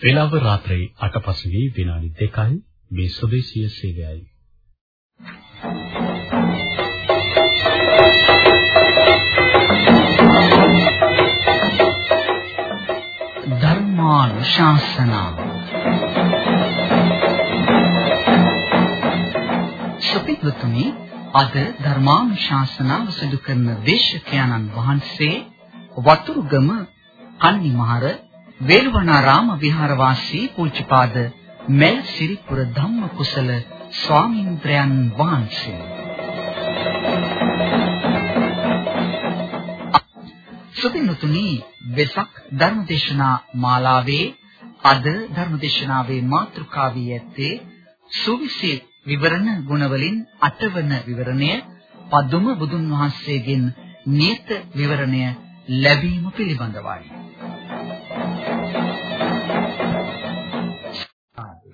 වේලාව රාත්‍රී 8 පසුගිය විනාඩි 2යි මේ ස්වදේශීය සේවයයි. ධර්මානුශාසනා සුපිත්වතුනි අද ධර්මානුශාසනාව සිදු කරන දේශකයන්න් වහන්සේ වතුරුගම කන්නිමහර වේළුවනාරාම විහාරවාසී පූජ්‍යපාද මෙල් සිරිපුර ධම්මකුසල ස්වාමීන්ද්‍රයන් වහන්සේ සුපින්තුනි වෙසක් ධර්මදේශනා මාලාවේ අද ධර්මදේශනාවේ මාතෘකාවී ඇත්තේ සුවිසි විවරණ ගුණවලින් අටවන විවරණය පදුම බුදුන් වහන්සේගෙන් නියත විවරණය ලැබීම පිළිබඳවයි.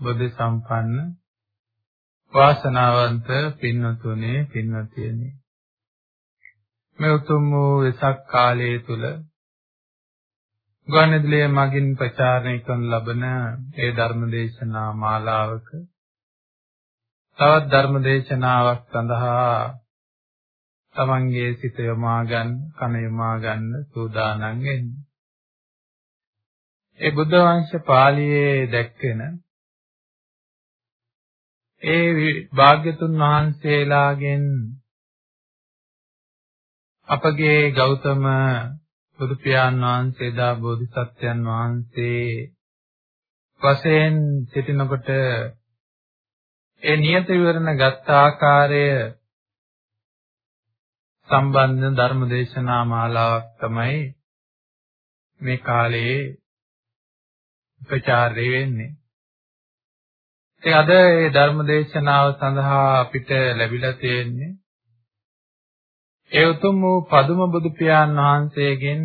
බුද්ධ සම්පන්න වාසනාවන්ත පින්වතුනි පින්වතියනි මේ උතුම් වූ වෙසක් කාලයේ තුල ගුවන්විදුලිය මගින් ප්‍රචාරණය කරන ලබන ඒ ධර්මදේශනා මාලාවක තවත් ධර්මදේශනාවක් සඳහා තමන්ගේ සිත යොමා ගන්න කන යොමා ගන්න සූදානම් වෙන්නේ. ඒ බුද්ධ වංශ පාළියේ දැක්වෙන ඒ භාග්‍යතුන් වහන්සේලාගෙන් අපගේ ගෞතම බුදු පියාණන් වහන්සේ දා බෝධිසත්වයන් වහන්සේ වශයෙන් සිටිනකොට ඒ නියත විවරණ ගත් ආකාරය සම්බන්ධ ධර්මදේශනා මාලාවක් තමයි මේ කාලේ ප්‍රචාරය වෙන්නේ. ඒ අද මේ ධර්මදේශනාව සඳහා අපිට ලැබිලා තියෙන්නේ ඒ උතුම් වූ පදුම බුදු පියාණන් වහන්සේගෙන්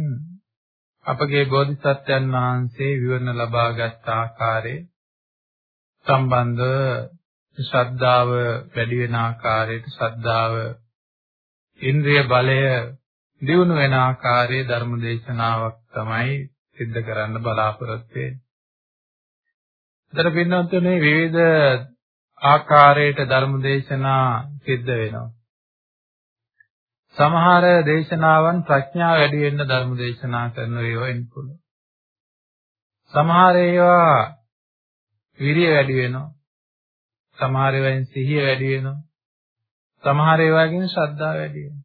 අපගේ බෝධිසත්වයන් වහන්සේ විවරණ ලබාගත් ආකාරය සම්බන්ධ ශ්‍රද්ධාව වැඩි වෙන ආකාරයට ශ්‍රද්ධාව ඉන්ද්‍රිය බලය දියුණු වෙන ආකාරයේ ධර්ම දේශනාවක් තමයි සිද්ධ කරන්න බලාපොරොත්තු වෙන්නේ. ඒතර පින්නතුනේ විවිධ ආකාරයට ධර්ම දේශනා සිද්ධ වෙනවා. සමහර දේශනාවන් ප්‍රඥාව වැඩි වෙන්න ධර්ම දේශනා කරන ඒවා වෙන්න පුළුවන්. සමහර ඒවා විරිය වැඩි වෙනවා. සමහර ඒවායින් සිහිය වැඩි වෙනවා. සමහර ඒවායින් ශ්‍රද්ධාව වැඩි වෙනවා.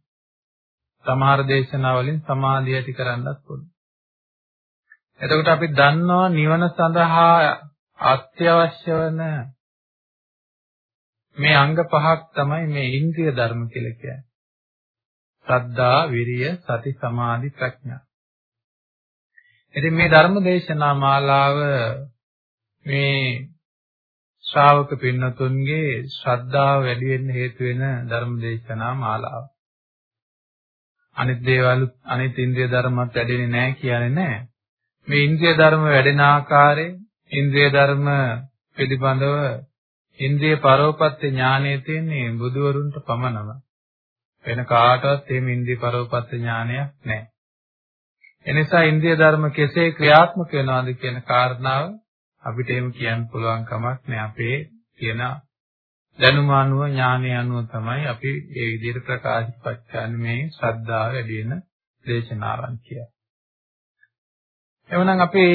සමහර දේශනා වලින් සමාධිය ඇති කරන්නත් පුළුවන්. එතකොට අපි දන්නවා නිවන සඳහා අත්‍යවශ්‍ය වන මේ අංග පහක් තමයි මේ ඉන්ද්‍රිය ධර්ම කියලා කියන්නේ. සද්ධා, විරිය, සති, සමාධි, ප්‍රඥා. ඉතින් මේ ධර්ම දේශනා මාලාව මේ ශ්‍රාවක පින්නතුන්ගේ ශ්‍රද්ධාව වැඩි වෙන්න හේතු වෙන ධර්ම දේශනා මාලාව. අනිත් දේවල් අනිත් ඉන්ද්‍රිය ධර්මත් වැඩෙන්නේ නැහැ කියන්නේ නැහැ. මේ ඉන්ද්‍රිය ධර්ම වැඩෙන ආකාරය, ඉන්ද්‍රිය ධර්ම පිළිබඳව ඉන්ද්‍රිය පරෝපත්‍ය ඥානය තියෙන්නේ බුදුවරුන්ට පමණම. වෙන කාටවත් එහෙම ඉන්ද්‍රිය පරෝපත්‍ය ඥානයක් නැහැ. එනිසා ඉන්ද්‍රිය ධර්ම කෙසේ ක්‍රියාත්මක වෙනවද කියන කාරණාව අපිට එහෙම කියන්න පුළුවන් කමක් නෑ අපේ කියන දැනුම අනුව ඥානය අනුව තමයි අපි මේ විදිහට ප්‍රකාශපත් කරන්නේ මේ ශ්‍රද්ධාව වැඩි වෙන දේශනාවන් කියලා. එවනම් අපි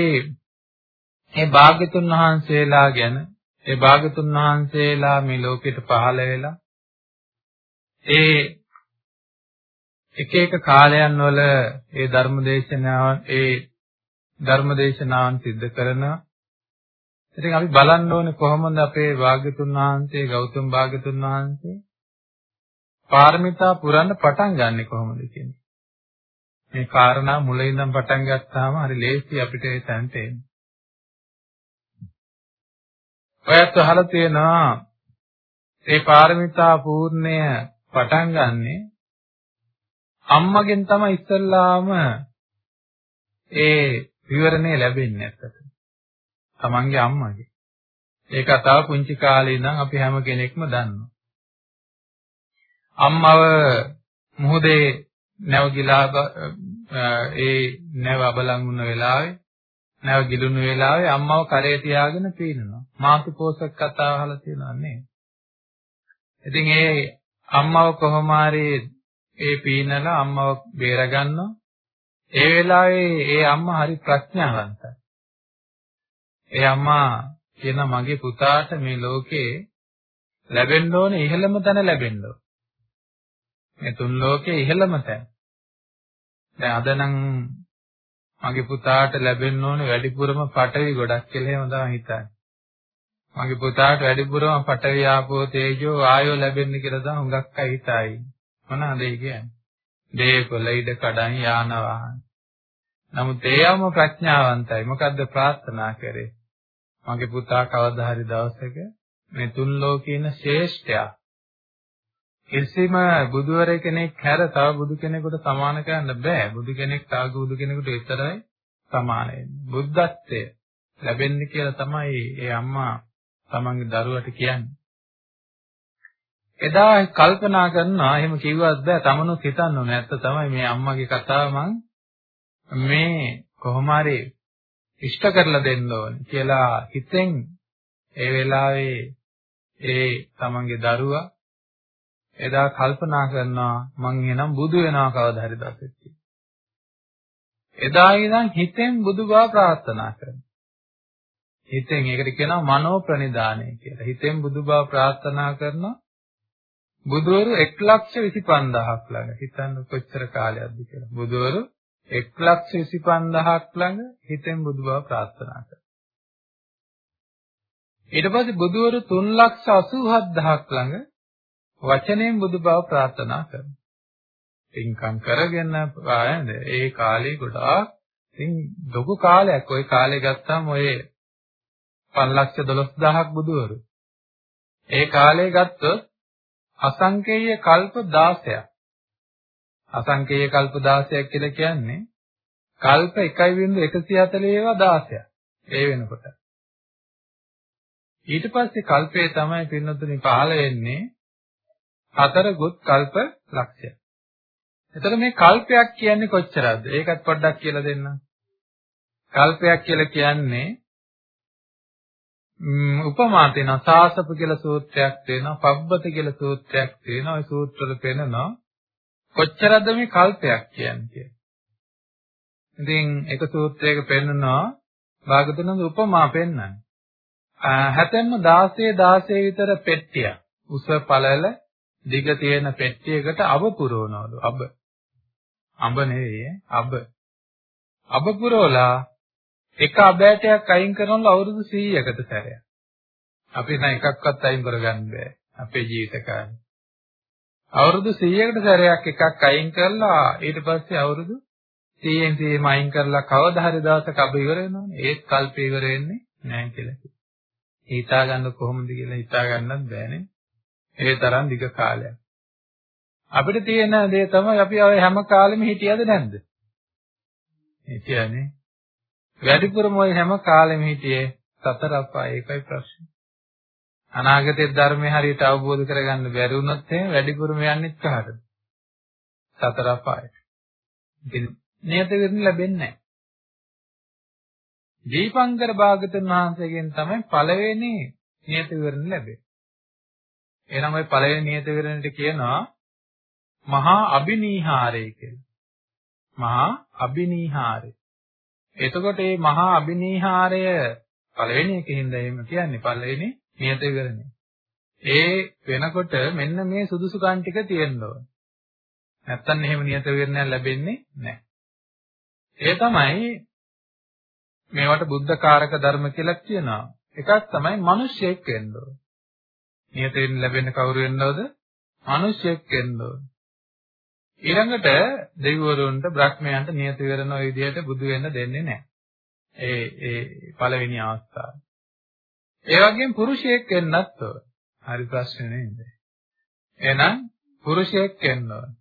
මේ භාග්‍යතුන් වහන්සේලා ගැන ඒ භාග්‍යතුන් වහන්සේලා මේ ලෝකෙට පහළ වෙලා ඒ එක එක කාලයන් වල ඒ ධර්මදේශනාවන් ඒ ධර්මදේශනාවන් සිද්ධ කරනවා ඉතින් අපි බලන්න ඕනේ කොහොමද අපේ භාග්‍යතුන් වහන්සේ ගෞතම භාග්‍යතුන් වහන්සේ පාරමිතා පුරන්න පටන් ගන්නෙ කොහොමද කියන්නේ. මේ කාරණා මුලින් ඉඳන් පටන් ගත්තාම හරි ලේසි අපිට ඒ තැනට එන්න. ඔයත් අහලා තියෙනවා ඒ පාරමිතා පූර්ණය පටන් ගන්නෙ අම්මගෙන් තමයි ඉස්සල්ලාම ඒ විවරණය ලැබෙන්නේ ඇත්තට. තමන්ගේ අම්මගේ. ඒ කතාව පුංචි කාලේ ඉඳන් අපි හැම කෙනෙක්ම දන්නවා. අම්මව මුහුදේ නැව ගිලා ඒ නැව අබලන් වුණ වෙලාවේ නැව ගිලුණු වෙලාවේ අම්මව කරේ තියාගෙන පීනනවා. මාතු පෝසක කතාව අහලා තියෙනවා නේද? ඉතින් ඒ අම්මව කොහොම හරි ඒ පීනලා අම්මව බේරගන්නවා. ඒ වෙලාවේ ඒ අම්මා හරි ප්‍රඥාවන්තයි. ඒ අම්මා කියන මගේ පුතාට මේ ලෝකේ ලැබෙන්න ඕනේ ඉහළම තැන ලැබෙන්න ඕනේ. මේ තුන් ලෝකේ ඉහළම තැන. දැන් අද නම් මගේ පුතාට ලැබෙන්න ඕනේ වැඩිපුරම පටවි ගොඩක් කියලා එහෙම තමයි හිතන්නේ. මගේ පුතාට වැඩිපුරම පටවි ආපෝ තේජෝ ආයෝ ලැබෙන්න කියලා තමයි හුඟක් අය හිතයි. මොනවාද ඒ කියන්නේ? දේකොළ ඉඩ කඩන් යාන වාහන. නමුත් ඒවම ප්‍රඥාවන්තයි. මොකද්ද ප්‍රාර්ථනා කරේ? මගේ පුතා කවදා හරි දවසක මේ තුන් ලෝකේ ඉන්න ශ්‍රේෂ්ඨයා කිසිම බුදුවරේ කෙනෙක් හැර තව බුදු කෙනෙකුට සමාන කරන්න බෑ. බුදු කෙනෙක් තව බුදු කෙනෙකුට විතරයි සමාන වෙන්නේ. බුද්ධත්වය ලැබෙන්නේ කියලා තමයි ඒ අම්මා තමන්ගේ දරුවට කියන්නේ. එදා කල්පනා කරනවා එහෙම කිව්වත් බෑ තමනුත් හිතන්න ඕනේ. ඇත්ත තමයි මේ අම්මගේ කතාව මං මේ කොහොම හරි ඉෂ්ට කරලා දෙන්න ඕනේ කියලා හිතෙන් ඒ වෙලාවේ ඒ තමන්ගේ දරුවා එදා කල්පනා කරනවා මං එනම් බුදු වෙනවා කවදා හරි දවසක. එදා ඉඳන් හිතෙන් බුදු බව ප්‍රාර්ථනා කරනවා. හිතෙන් ඒකට කියනවා මනෝ ප්‍රනිදානය කියලා. හිතෙන් බුදු බව ප්‍රාර්ථනා කරනවා. බුදවරු 125000ක් ළඟ හිතන්න කොච්චර කාලයක්ද කියලා. බුදවරු 125000ක් ළඟ හිතෙන් බුදු බව ප්‍රාර්ථනා කරනවා. ඊට පස්සේ බුදවරු 387000ක් ළඟ වචනයෙන් බුදු බව ප්‍රාර්ථනා කරනවා. පින්කම් කරගෙන ආයද ඒ කාලේ ගොඩාක් ඉතින් ලොකු කාලයක් ওই කාලේ ගත්තාම ඔය 512000ක් බුදුවරු. ඒ කාලේ ගත්තොත් අසංකේය කල්ප 16ක්. අසංකේය කල්ප 16ක් කියලා කියන්නේ කල්ප 1.140 ඒවා 16ක්. ඒ වෙනකොට. ඊට පස්සේ කල්පේ තමයි පින්නතුනි පහළ වෙන්නේ හතරගොත් කල්ප ලක්ෂය. එතකොට මේ කල්පයක් කියන්නේ කොච්චරද? ඒකත් පොඩ්ඩක් කියලා දෙන්න. කල්පයක් කියලා කියන්නේ උපමා තියෙනවා සාසප කියලා සූත්‍රයක් තියෙනවා පබ්බත කියලා සූත්‍රයක් තියෙනවා ඒ සූත්‍රවල පෙන්නනවා කොච්චරද මේ කල්පයක් කියන්නේ? ඉතින් එක සූත්‍රයක පෙන්නනවා භාගතුනගේ උපමා පෙන්නන්නේ හැතැම්ම 16 16 විතර පෙට්ටිය උස පළල දිග තියෙන පෙට්ටියකට අබ පුරවනවලු අබ. අඹ නෙවෙයි අබ. අබ පුරවලා එක අබෑටයක් අයින් කරනවලු අවුරුදු 100කට සැරයක් අපි නම් එකක්වත් අයින් කරගන්න බෑ අපේ ජීවිත කාලේ අවුරුදු 100කට සැරයක් එකක් අයින් කරලා ඊට පස්සේ අවුරුදු 100න් 100ම අයින් කරලා කවදා හරි දවසක අබ ඉවර වෙනවනේ ඒත් කල්පේ ඉවර වෙන්නේ නැහැ කියලා කිව්වා. හිතා ගන්න කොහොමද කියලා හිතා ගන්නත් බෑනේ. ඒ තරම් දිග කාලයක්. අපිට තියෙන දේ තමයි අපි ඔය හැම කාලෙම හිටියද නැද්ද? හිටියනේ. වැඩිපුරම ඔය හැම කාලෙම හිටියේ සතර අපාය ඒකයි ප්‍රශ්නේ. අනාගතයේ ධර්මයේ හරියට අවබෝධ කරගන්න බැරි වුණොත් එහෙනම් වැඩිපුරම යන්නේ කහටද? සතර අපායට. ඉතින් නියත වෙන්න ලැබෙන්නේ නැහැ. දීපංකර භාගතුන් වහන්සේගෙන් තමයි පළවෙනි නියත විවරණ ලැබෙන්නේ. එහෙනම් ওই පළවෙනි නියත විවරණයට කියනවා මහා අබිනීහාරය කියලා. මහා අබිනීහාරය. එතකොට මේ මහා අබිනීහාරය පළවෙනි එකකින්ද එහෙම කියන්නේ පළවෙනි නියත විවරණය. ඒ වෙනකොට මෙන්න මේ සුදුසුකම් ටික තියෙන්න ඕන. නැත්තම් එහෙම නියත විවරණයක් ලැබෙන්නේ නැහැ. ඒ තමයි මේවට බුද්ධ කාරක ධර්ම කියලා කියනවා. එකක් තමයි මිනිස්සෙක් වෙන්න ඕන. නියත වෙන්න ලැබෙන්න කවුරු වෙන්නවද? මිනිස්සෙක් වෙන්න ඕන. ඊළඟට දෙවිවරුන්ට බ්‍රහ්මයන්ට නියත වෙරන ওই විදිහට බුදු වෙන්න දෙන්නේ නැහැ. ඒ ඒ පළවෙනි අවස්ථාව. ඒ වගේම පුරුෂයෙක් වෙන්නත් ඕන. හරි ප්‍රශ්නේ නේද? එහෙනම් පුරුෂයෙක් වෙන්න ඕන.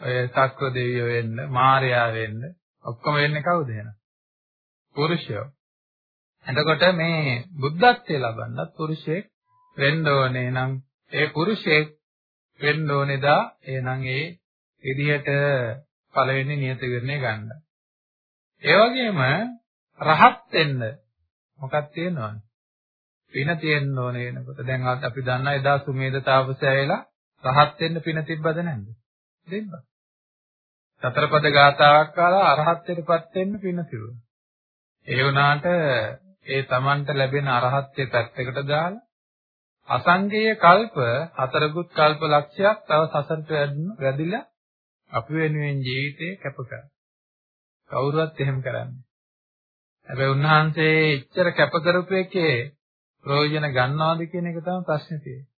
ඔය සක්‍ර දෙවියෝ වෙන්න, මාර්යා වෙන්න, ඔක්කොම වෙන්නේ කවුද එහෙනම්? පුරුෂයෝ. එතකොට මේ බුද්ධත්වයේ ලබන්නත් පුරුෂයෙක් වෙන්න ඕනේ නම් ඒ පුරුෂයෙක් වෙන්න ඕනේදා එහෙනම් ඒ විදිහට පළවෙනි නියත විරණය ගන්න. ඒ වගේම රහත් වෙන්න මොකක් තියෙනවද? පින තියෙන්න ඕනේ වෙනකොට. දැන් අපි දන්නා එදා සුමේද තාපසයලා රහත් වෙන්න පින තිබ්බද නැද්ද? තිබ්බා. සතරපද ගාතාවක් කාලා අරහත්ත්වයටපත් වෙන්න පින තිබුණා. ඒ වුණාට ඒ Tamanට ලැබෙන අරහත්ත්වයේ පැත්තකට දාලා අසංගේය කල්ප හතරගුත් කල්ප ලක්ෂයක් තව සසරට වැඩිලා අපි වෙනුවෙන් ජීවිතේ කැප කරා. කවුරුවත් එහෙම කරන්නේ. හැබැයි උන්වහන්සේ එච්චර කැප කරපු එකේ ප්‍රයෝජන ගන්නවද කියන එක තමයි ප්‍රශ්නේ තියෙන්නේ.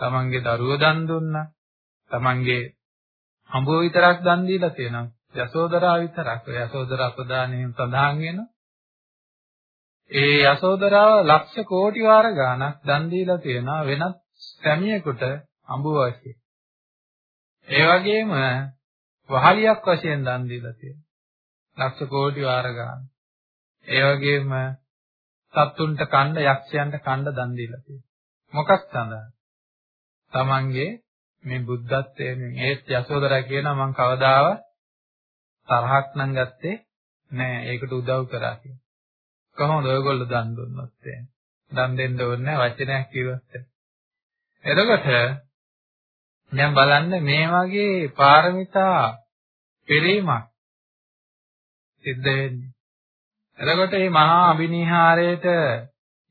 තමන්ගේ දරුවෝ දන් දුන්නා. තමන්ගේ හඹුව විතරක් දන් දීලා තියෙනවා. යසෝදරා විතරක්. යසෝදරා අපදානෙන් සඳහන් වෙනවා. ඒ යසෝදරාව ලක්ෂ කෝටි වාර ගාණක් දන් දීලා තියෙනවා වෙනත් සැමියෙකුට අඹුව වශයෙන්. ඒ වගේම වහලියක් වශයෙන් දන් දීලා තියෙනවා. ලක්ෂ කෝටි වාර ගාණක්. ඒ වගේම සත්තුන්ට කණ්ඩ යක්ෂයන්ට කණ්ඩ දන් දීලා තියෙනවා. මොකක් සඳහා? තමන්ගේ මේ බුද්ධත්වයෙන් ඒත් යසෝදරා කියනවා මං කවදාවත් තරහක් නම් ගත්තේ නෑ ඒකට උදව් කරා කියලා. කොහොමද ඔයගොල්ලෝ දන් දුන්නොත් එහෙනම්? දන් දෙන්න ඕනේ වචනයක් කිව්වොත්. එතකොට දැන් බලන්න මේ වගේ පාරමිතා පෙරීමක් සිද්ධ වෙන්නේ. එතකොට මේ මහා අභිනිහාරයට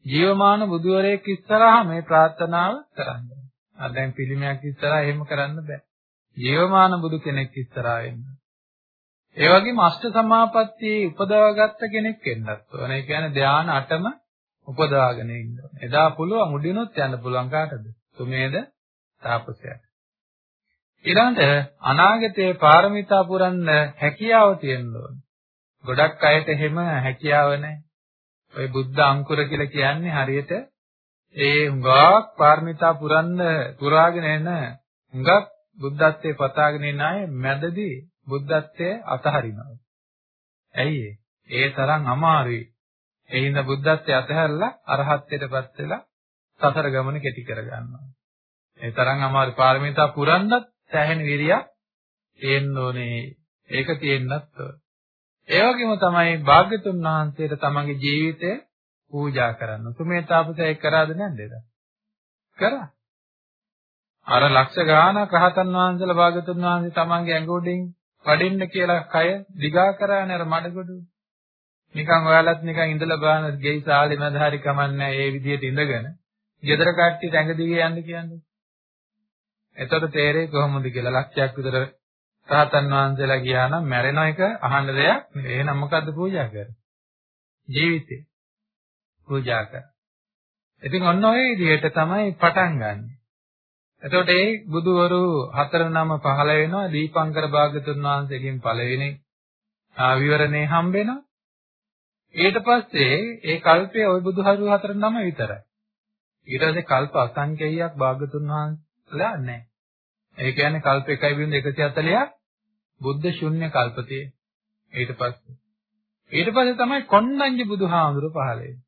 ජීවමාන බුදුවරයෙක් ඉස්සරහා මේ ප්‍රාර්ථනාව කරන්නේ. ආ දැන් පිළිමයක් ඉස්සරහා එහෙම කරන්න බෑ. ජීවමාන බුදු කෙනෙක් ඉස්සරහා වෙන්න. ඒ වගේම අෂ්ට සමාපත්තියේ උපදවාගත්ත කෙනෙක් වෙන්නත් ඕන. ඒ කියන්නේ ධාන අටම උපදවාගෙන ඉන්න ඕන. එදා පුළුවන් උඩිනොත් යන්න පුළුවන් කාටද? තුමේද තාපසයාට. ඊළඟට අනාගතයේ පාරමිතා පුරන්න හැකියාව තියෙන්න ඕන. ගොඩක් අයට එහෙම හැකියාව නැහැ. ඔය බුද්ධ අංකුර කියලා කියන්නේ හරියට ඒ හුඟක් පාරමිතා පුරන්න පුරාගෙන එන හුඟක් බුද්ධත්වයේ පතාගෙන ඉන්න අය මැදදී බුද්ධත්වයේ අතහරිනවා. ඇයි ඒ තරම් අමාරුයි. ඒ හින්දා බුද්ධත්වයේ අතහැරලා අරහත්ත්වයටපත් වෙලා සසර ගමන කෙටි කරගන්නවා. ඒ තරම් අමාරු පාරමිතා පුරන්නත් සෑහෙන විරියක් තියෙන්න ඕනේ. ඒක තියෙන්නත් ඕනේ. ඒ වගේම තමයි භාග්‍යතුන් වහන්සේට තමන්ගේ ජීවිතය පූජා කරන්න. තුමේ තාපසය කරාද නැද්ද ඒක? කරා. අර ලක්ෂ ගානක් රහතන් වහන්සේලා භාග්‍යතුන් වහන්සේ තමන්ගේ ඇඟ උඩින් වඩින්න කියලා කය දිගා කරානේ අර මඩගොඩු. නිකන් ඔයාලත් නිකන් ඉඳලා බලන ගෙයි සාලේ මැද හරි කමන්නේ ඒ විදිහට ඉඳගෙන ගෙදර කට්ටියට ඇඟ දිගේ යන්න කියන්නේ. එතකොට තේරෙයි කොහොමද කියලා ලක්ෂයක් විතර රහතන් වහන්සේලා ගියා නම් මැරෙන එක අහන්න දෙයක් නෙවෙයි. එහෙනම් මොකද්ද පූජා කරන්නේ? ජීවිතේ පූජා කර. ඉතින් ඔන්න ඔය විදිහට තමයි පටන් ගන්නෙ. එතකොට ඒ බුදුවරු හතර නම පහළ වෙනවා දීපංකර භාගතුන් වහන්සේගෙන් පළවෙනි විවරණේ හම්බ වෙනවා. ඊට පස්සේ ඒ කල්පයේ ওই බුදුහරු හතර නම විතරයි. ඊට පස්සේ කල්ප අසංඛේයයක් භාගතුන් වහන්සේලා නැහැ. ඒ කියන්නේ කල්ප 1.140ක් බුද්ධ ශුන්‍ය කල්පතිය. ඊට පස්සේ ඊට පස්සේ තමයි කොණ්ණඤ්ඤ බුදුහාමුදුර පහළ වෙන්නේ.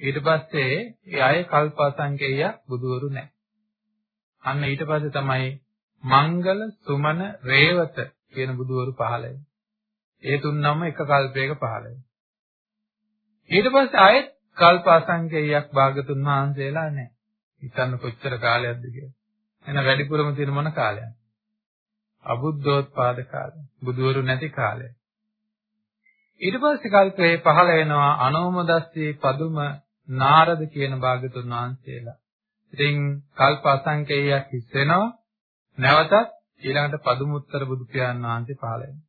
ඊට පස්සේ ඒ අය කල්ප අසංඛේයයක් බුදුවරු නැහැ. අන්න ඊට පස්සේ තමයි මංගල සුමන රේවත කියන බුදුවරු පහළ වෙන්නේ. ඒ තුන්නම එක කල්පයක පහළ වෙනවා. ඊට පස්සේ ආයෙත් කල්ප අසංඛේයයක් භාගතුන් වහන්සේලා නැහැ. හිතන්න කොච්චර කාලයක්ද කියලා. එහෙනම් වැඩිපුරම තියෙන මොන කාලයක්ද? අබුද්ධෝත්පාද කාලය. බුදුවරු නැති කාලය. ඊට පස්සේ කල්පේ පහළ වෙනවා අනෝමදස්සී පදුම නාරද කියන භාගතුන් වහන්සේලා. ඉතින් කල්ප අසංකේයයක් හිස් වෙනවා. නැවතත් ඊළඟට පදුමුත්තර බුදු පියාණන් වහන්සේ පහළ වෙනවා.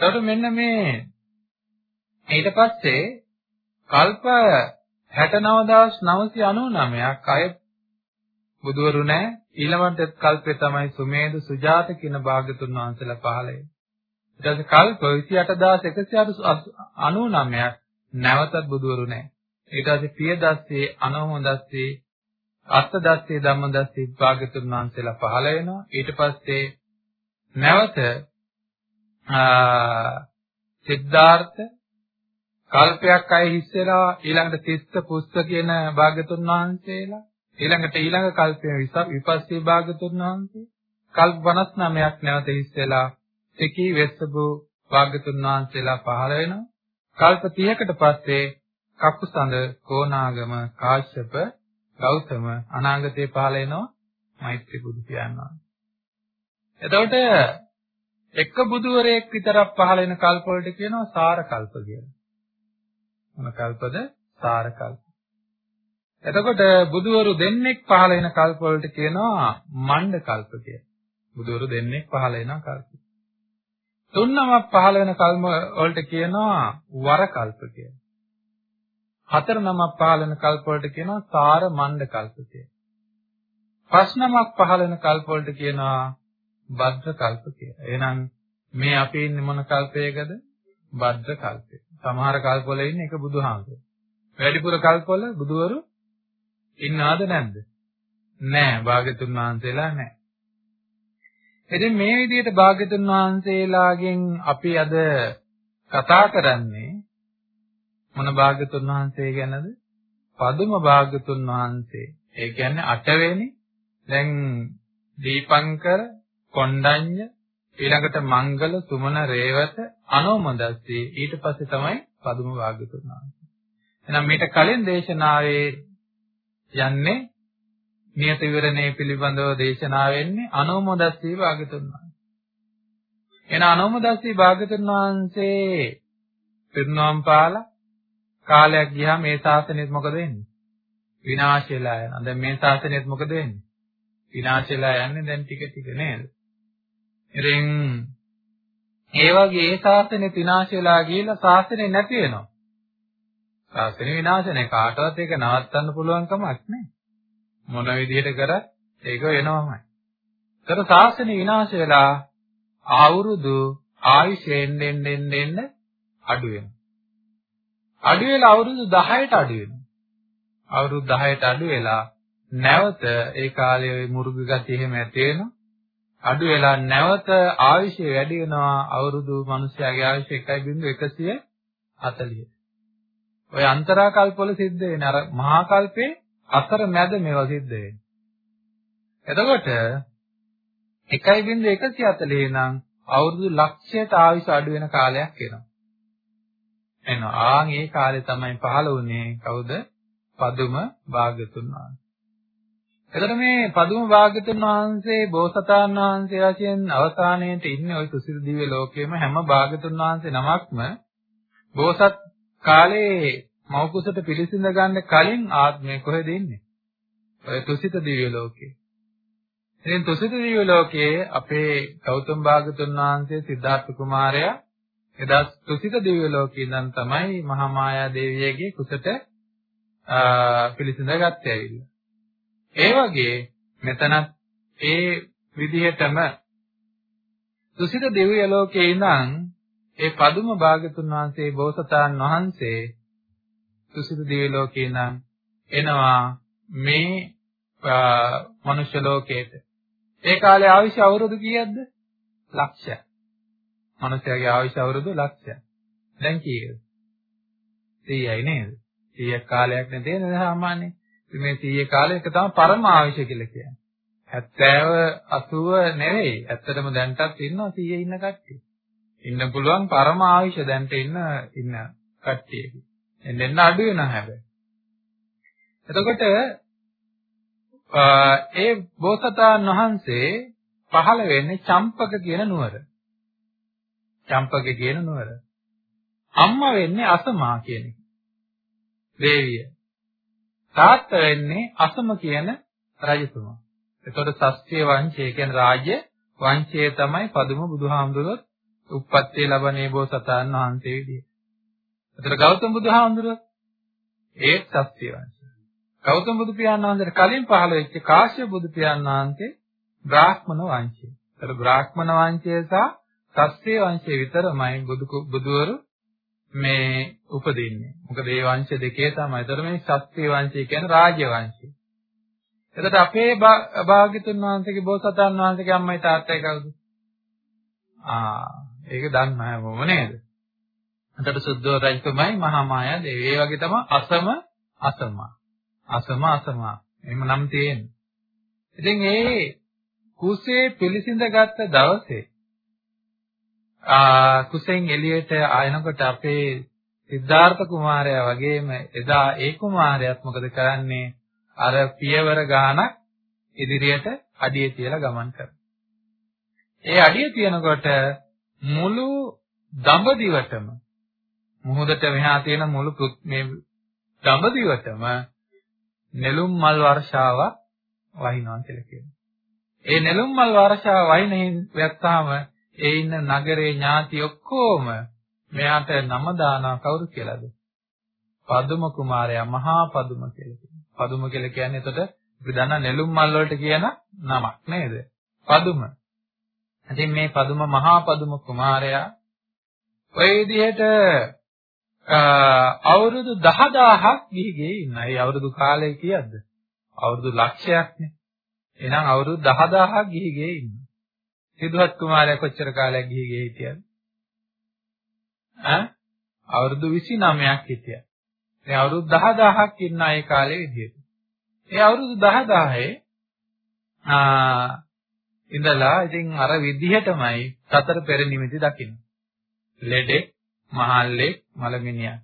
එතකොට මෙන්න මේ ඊට පස්සේ කල්ප 69999ක් අය බුදවරු නැහැ. ඊළඟට කල්පේ තමයි සුමේද සුජාත කියන භාගතුන් වහන්සේලා පහළ වෙන්නේ. ඊට පස්සේ කල්ප 28199ක් නැවතත් බුදවරු නැහැ. ඊට පස්සේ පියදස්සේ අනෝමදස්සේ අත්තදස්සේ ධම්මදස්සේ භාග්‍යතුන් වහන්සේලා පහළ වෙනවා. ඊට පස්සේ නැවත සිද්ධාර්ථ කල්පයක් අය හිස් වෙලා ඊළඟට තිස්ස පුස්ස කියන භාග්‍යතුන් වහන්සේලා ඊළඟට ඊළඟ කල්පයේ විපස්සී භාග්‍යතුන් වහන්සේ කල්ප 59ක් නැවත හිස් වෙලා සිකී වෙස්සබු භාග්‍යතුන් වහන්සේලා පහළ වෙනවා කල්ප 30කට පස්සේ කප්පුසඳ කොණාගම කාශ්‍යප ගෞතම අනාගතේ පහළ වෙනවා මෛත්‍රී බුදු පියාණන් එතකොට එක බුදුවරයෙක් විතරක් පහළ වෙන කල්ප වලට කියනවා සාර කල්ප කියලා. මොන කල්පද? සාර කල්ප. එතකොට බුදුවරු දෙන්නෙක් පහළ වෙන කල්ප වලට කියනවා මණ්ඩ කල්ප කියලා. බුදුවරු දෙන්නෙක් පහළ වෙන කල්ප. තුන් නමක් පහළ වෙන කල්ම වලට කියනවා වර කල්ප කියලා. හතර නමක් පහළ වෙන කල්ප වලට කියනවා සාර මණ්ඩ කල්ප කියලා. පස් නමක් පහළ වෙන කල්ප වලට කියනවා භද්‍ර කල්ප කියලා. එහෙනම් මේ අපි ඉන්නේ මොන කල්පයකද? භද්‍ර කල්පේ. සමහර කල්පවල ඉන්නේ එක බුදුහාමුදුරුවෝ. වැඩිපුර කල්පවල බුදුවරු ඉන්නවද නැද්ද? නෑ. භාග්‍යතුන් වහන්සේලා නෑ. ඉතින් මේ විදිහට භාග්‍යතුන් වහන්සේලාගෙන් අපි අද කතා කරන්නේ මොන භාග්‍යතුන් වහන්සේ ගැනද? පදුම භාග්‍යතුන් වහන්සේ. ඒ කියන්නේ අටවෙනි දැන් දීපංකර කොණ්ඩඤ්ඤ ඊළඟට මංගල සුමන රේවත අනෝමදස්සී ඊට පස්සේ තමයි පදුම වාග්යතුන් වහන්සේ. එහෙනම් මේට කලින් දේශනාවේ යන්නේ නියත විවරණේ පිළිබඳව දේශනා වෙන්නේ අනෝමදස්සී වාග්යතුන් වහන්සේ. එන අනෝමදස්සී වාග්යතුන් වහන්සේ පිරිනොම් පාලා කාලයක් ගියාම මේ ශාසනයත් මොකද වෙන්නේ? විනාශ වෙලා යනවා. දැන් මේ ශාසනයත් මොකද වෙන්නේ? විනාශ වෙලා යන්නේ දැන් ටික ටික නේද? ඉතින් ඒ වගේ ඒ ශාසනය විනාශ වෙලා ගිහිල්ලා ශාසනය නැති වෙනවා. ශාසනය විනාශ නැහැ. කාටවත් ඒක නවත්තන්න පුළුවන් කමක් නැහැ. මොන විදිහට කරත් ඒක වෙනවමයි. ඒතර ශාසනය විනාශ වෙලා අවුරුදු ආයුෂයෙන් එන්න එන්න එන්න අඩු වෙනවා. අඩු වෙලා අවුරුදු 10ට අඩු වෙනවා. අවුරුදු 10ට අඩු වෙලා නැවත ඒ කාලයේ මුරුගු ගතිය එහෙම ඇති වෙනවා. අඩු වෙලා නැවත ආයුෂය වැඩි වෙනවා අවුරුදු මිනිස්යාගේ ආයුෂ 1.140. ඔය අන්තරා කල්පවල සිද්ධ වෙන අර මහා කල්පේ අතර මැද මේවා සිද්ධ වෙන්නේ. එතකොට 1.140 නම් අවුරුදු ලක්ෂයට ආයුෂ අඩු වෙන කාලයක් එනවා. එනවා. ආන් ඒ කාලේ තමයි පහළ වුණේ කවුද? පදුම භාග්‍යතුන් වහන්සේ. එතකොට මේ පදුම භාග්‍යතුන් වහන්සේ බෝසතාණන් වහන්සේ වශයෙන් අවසානයේට ඉන්නේ ওই තුසිත දිව්‍ය ලෝකයේම හැම භාග්‍යතුන් වහන්සේ නමක්ම බෝසත් කාලේ මව්කුසට පිළිසිඳ ගන්න කලින් ආත්මය කොහෙද ඉන්නේ? ඔය තුසිත දිව්‍ය ලෝකේ. ඉතින් තුසිත දිව්‍ය ලෝකයේ අපේ ගෞතම භාග්‍යතුන් වහන්සේ සිද්ධාර්ථ කුමාරයා එදා තුසිත දිව්‍ය ලෝකේ ඉඳන් තමයි මහා මායා දේවියගේ කුසට පිළිසිඳ ගත්තේ ඇවිල්ලා. ඒ වගේ මෙතනත් ඒ විදිහටම දුසිත දිව්‍ය ලෝකයේ ඉඳන් ඒ පදුම භාගතුන් වහන්සේ බෝසතාණන් වහන්සේ දුසිත දිව්‍ය ලෝකයේ ඉඳන් එනවා මේ මනුෂ්‍ය ලෝකයට. ඒ කාලේ ආයුෂ අවුරුදු කීයක්ද? ලක්ෂයක්. මනුෂ්‍යයාගේ ආයුෂ අවුරුදු ලක්ෂයක්. දැන් කීයද? 100යි නේද? 100ක් කාලයක් නෙදේ නේද සාමාන්‍යයෙන්? මේ 100 කාලයක තමයි පරම ආයුෂ කියලා කියන්නේ. 70 80 නෙවෙයි. ඇත්තටම දැන්ටත් ඉන්නවා 100 ඉන්න කට්ටිය. ඉන්න පුළුවන් පරම ආයුෂ දැන්ට ඉන්න ඉන්න කට්ටිය. එන්න අඩු වෙනවා හැබැයි. එතකොට ඒ බෝසතාණන් වහන්සේ පහළ වෙන්නේ චම්පක කියන නුවර. චම්පක කියන නුවර. අම්මා වෙන්නේ අසමා කියන එක. දේවිය. තාත්තා වෙන්නේ අසම කියන රජතුමා. එතකොට සස්ත්‍ය වංශය කියන රාජ්‍ය වංශය තමයි පදුම බුදුහාමුදුරුවෝ උප්පත්තිය ලබන්නේ බෝසතාණන් වහන්සේ විදිහට. එතකොට ගෞතම බුදුහාමුදුරුවෝ ඒත් සස්ත්‍ය වංශය. ගෞතම බුදු පියාණන් වහන්සේට කලින් පහළ වෙච්ච කාශ්‍යප බුදු පියාණන් වහන්සේ බ්‍රාහ්මණ වංශය. ඒතර බ්‍රාහ්මණ වංශය සහ සස්ත්‍ය වංශය විතරමයි බුදු බුදවරු මේ උපදින්නේ. මොකද ඒ වංශ දෙකේ තමයි. ඒතර මේ ශාස්ත්‍රීය වංශය කියන්නේ රාජ්‍ය වංශය. එතකොට අපේ භාග්‍යතුන් වහන්සේගේ බෝසතාණන් වහන්සේගේ අම්මයි තාත්තයි කවුද? ආ ඒක දන්න හැමෝම නේද? එතකොට සුද්ධෝ රජතුමයි මහා මායා දේවී. ඒ වගේ තමයි අසම අසම. අසම අසම. එහෙම නම් තියෙන්නේ. ඉතින් ඒ කුසේ පිළිසිඳ ගත්ත දවසේ ආ කුසෙන් එළියට ආයනකොට අපේ සිද්ධාර්ථ කුමාරයා වගේම එදා ඒ කුමාරයාත් මොකද කරන්නේ අර පියවර ගානක් ඉදිරියට අඩිය තියලා ගමන් කරනවා. ඒ අඩිය තියනකොට මුළු දඹදිවටම මුහුදට මෙහා තියෙන මුළු මේ දඹදිවටම නෙළුම් මල් වර්ෂාවක් වහිනවා කියලා කියනවා. ඒ නෙළුම් මල් වර්ෂාව වහිනින් වැත්තාම ඒ ඉන්න නගරේ ඥාති ඔක්කොම මෙයාට නම දානවා කවුරු කියලාද? පදුම කුමාරයා මහා පදුම කියලා කියනවා. පදුම කියලා කියන්නේ එතකොට අපි දන්නා නෙළුම් මල් වලට කියන නමක් නේද? පදුම. ඉතින් මේ පදුම මහා පදුම කුමාරයා ඔය විදිහට අවුරුදු 10000ක් ගිහිගේ ඉන්නා. ඒ අවුරුදු කාලය කියද්ද? අවුරුදු ලක්ෂයක්නේ. එහෙනම් අවුරුදු 10000ක් ගිහිගේ ඉන්නවා. සිදුහත් කුමාරයා කොච්චර කාලයක් ගිහිගේ හිටියද? ඈ අවුරුදු 29ක් හිටියා. ඒ අවුරුදු 10000ක් ඉන්න ඒ කාලේ විදියට. ඒ අවුරුදු 10000 ආ ඉඳලා ඉතින් අර විදිහටමයි සතර පෙර නිමිති දකින්න. ලෙඩේ මහල්ලේ මලමිනියා.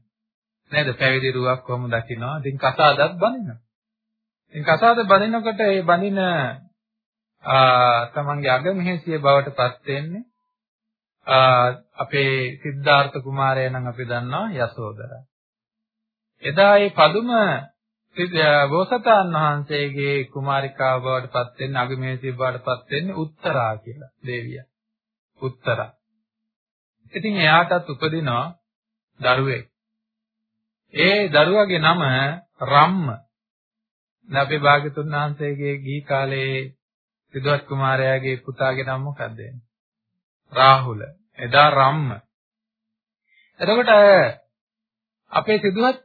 නේද? පැවිදි රුවක් කොහොම දකින්නවා. ඉතින් කසාදත් බඳිනවා. ඉතින් කසාද බඳිනකොට ඒ බඳින ආ තමන්ගේ අගමහේසිය බවට පත් වෙන්නේ අපේ සිද්ධාර්ථ කුමාරයා නම් අපි දන්නවා යසෝදරා. එදා ඒ පදුම බෝසතාන් වහන්සේගේ කුමාරිකාව බවට පත් වෙන්නේ අගමහේසිය බවට පත් වෙන්නේ උත්තරා කියලා දේවිය. උත්තරා. ඉතින් එයාටත් උපදිනවා දරුවෙක්. ඒ දරුවගේ නම රම්ම. අපේ භාග්‍යතුන් වහන්සේගේ ගිහි කාලේ සිද්ධාත් කුමාරයාගේ පුතාගේ නම මොකක්ද? රාහුල. එදා රම්ම. එතකොට අපේ සිද්ධාත්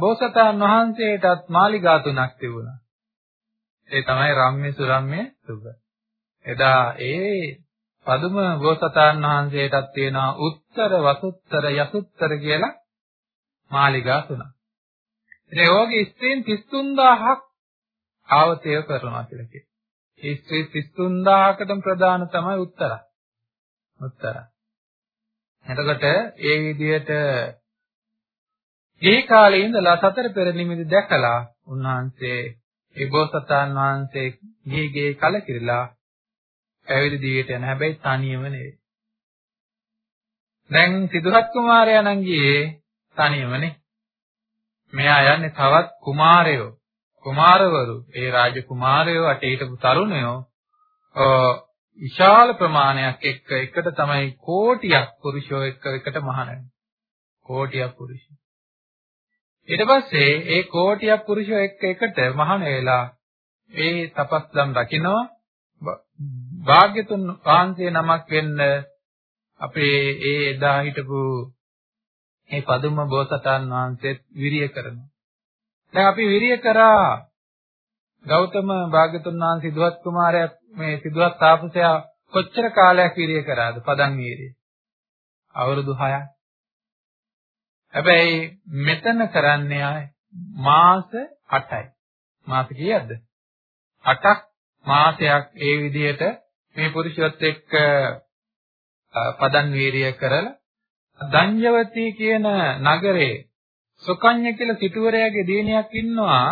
බෝසතාණන් වහන්සේටත් මාලිගා තුනක් තිබුණා. ඒ තමයි රම්ම්‍ය සුරම්ම්‍ය සුබ. එදා ඒ පදුම බෝසතාණන් වහන්සේටත් තියෙනවා උත්තර වසුත්තර යසුත්තර කියලා මාලිගා තුනක්. ඉතින් ඒ වගේ ස්ත්‍රීන් 33000ක් ආවතය කරනවා කියලා කියනවා. ඒ ස්ත්‍රී 33000කටම ප්‍රධාන තමයි උත්තර. උත්තර. එතකොට ඒ විදිහට ඒ කාලේ ඉඳලා සතර පෙර නිමිති දැකලා උන්වහන්සේ ඒ බෝසතාණන් වහන්සේ ගිහිගේ කලකිරිලා පැවිදි දිවියට යන හැබැයි තනියම නෙවෙයි. දැන් සිදුහත් කුමාරයා නම් ගියේ තනියමනේ. මෙයා යන්නේ තවත් කුමාරයෝ කුමාරවරු ඒ රාජ කුමාරයෝ අට හිටපු තරුණයෝ විශාල ප්‍රමාණයක් එක්ක එකට තමයි කෝටියක් පුරුෂයෝ එක්ක එකට මහානයි. කෝටියක් පුරුෂයෝ. ඊට පස්සේ ඒ කෝටියක් පුරුෂයෝ එක්ක එකට මහාන වෙලා ඒ තපස්දම් රකින්නවා භාග්‍යතුන් වහන්සේ නමක් වෙන්න අපේ ඒ එදා හිටපු මේ පදුම බෝසතාන් වහන්සේත් විරිය කරනවා. දැන් අපි විරිය කරා ගෞතම භාග්‍යතුන් වහන්සේ සිදුවත් කුමාරයා මේ සිදුවත් තාපසයා කොච්චර කාලයක් විරිය කරාද පදන් වීරිය? අවුරුදු 6ක්. හැබැයි මෙතන කරන්නේ මාස 8යි. මාස කීයක්ද? 8ක් මාසයක් ඒ විදිහට මේ පුරුෂයත් එක්ක පදන් වීරිය කරලා දඤ්‍යවතී කියන නගරේ සුකඤ්ඤ කියලා සිටුවරයාගේ දිනියක් ඉන්නවා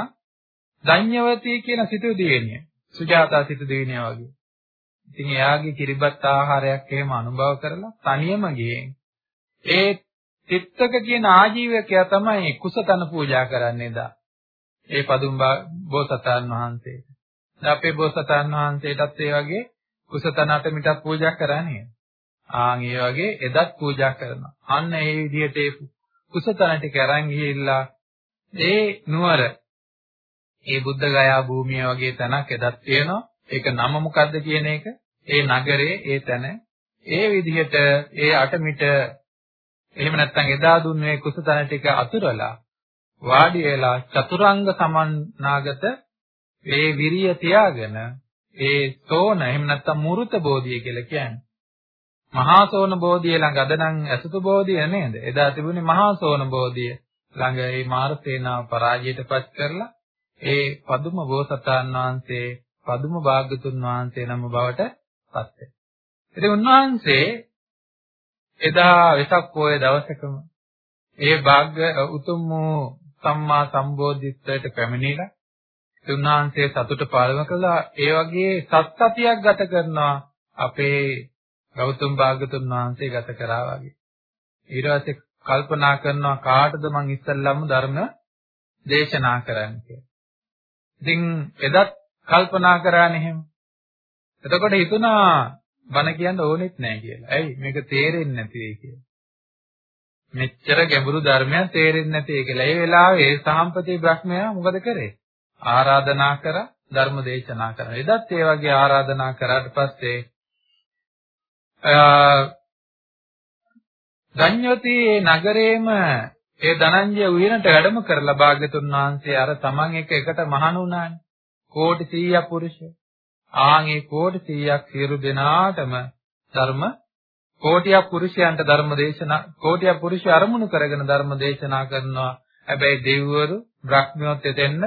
දඤ්‍යවතී කියන සිටු දිනිය සුජාතා සිටු දිනිය වගේ. ඉතින් එයාගේ කිරිබත් ආහාරයක් එහෙම අනුභව කරලා තනියම ගිහින් ඒ තිත්තක කියන ආජීවකයා තමයි කුසතන පූජා කරන්නේ දා. ඒ පදුම් බෝසතාණන් වහන්සේ. අපේ බෝසතාණන් වහන්සේටත් ඒ වගේ කුසතනට මිටක් පූජා කරන්නේ. ආන් ඒ වගේ එදත් පූජා කරනවා. අන්න ඒ විදිහට ඒ කුසතන ටික අරන් ගිහිල්ලා ඒ නුවර ඒ බුද්ධ ගයා භූමිය වගේ තැනක් එදත් තියෙනවා. ඒක නම මොකද්ද කියන එක ඒ නගරේ ඒ තැන ඒ විදිහට ඒ අටමිට එහෙම නැත්නම් එදා දුන්නේ කුසතන ටික අතුරලා වාඩි වෙලා චතුරංග සමන්නාගත ඒ විරිය තියාගෙන ඒ සෝන එහෙම නැත්නම් මුරුත බෝධිය කියලා කියන්නේ. මහා සෝන බෝධිය ළඟ අද නම් අසුතු බෝධිය නේද? එදා තිබුණේ මහා සෝන බෝධිය. ළඟ ඒ මාර්තේනාව පරාජයටපත් කරලා ඒ පදුම බෝසතාණන් වහන්සේ පදුම භාග්‍යතුන් වහන්සේ නම බවට පත් වෙනවා. ඉතින් උන්වහන්සේ එදා වෙසක් පොය දවසකම ඒ භාග්‍ය උතුම් වූ සම්මා සම්බෝධිත්වයට පැමිණිලා උන්වහන්සේ සතුට පාලම කළා ඒ වගේ සත්සතියක් ගත කරනවා අපේ ගෞතම භාගතුන් වහන්සේ ගත කරා වගේ ඊට පස්සේ කල්පනා කරනවා කාටද මං ඉස්සල්ලාම ධර්ම දේශනා කරන්න කියලා. ඉතින් එදත් කල්පනා කරානේ එහෙම. එතකොට හිතුණා බණ කියන්න ඕනෙත් නැහැ කියලා. ඇයි මේක තේරෙන්නේ නැති වෙයි කියලා. මෙච්චර ගැඹුරු ධර්මයක් තේරෙන්නේ නැති ඒ කියලා. ඒ වෙලාවේ සාම්පති බ්‍රහ්මයා මොකද කරේ? ආරාධනා කර ධර්ම දේශනා කරා. එදත් ඒ වගේ ආරාධනා කරාට පස්සේ ගඤ්ඤොති නගරේම ඒ ධනංජය උයනට වැඩම කරලා භාග්‍යතුන් වහන්සේ අර තමන් එක එකට මහණ වුණානේ. කෝටි 100ක් පුරුෂය. ආන් ඒ කෝටි 100ක් සියලු දෙනාටම ධර්ම කෝටියක් පුරුෂයන්ට ධර්ම දේශනා කෝටියක් පුරුෂය අරමුණු කරගෙන ධර්ම දේශනා කරනවා. හැබැයි දෙවිවරු බ්‍රහ්මියොත් එතෙන්න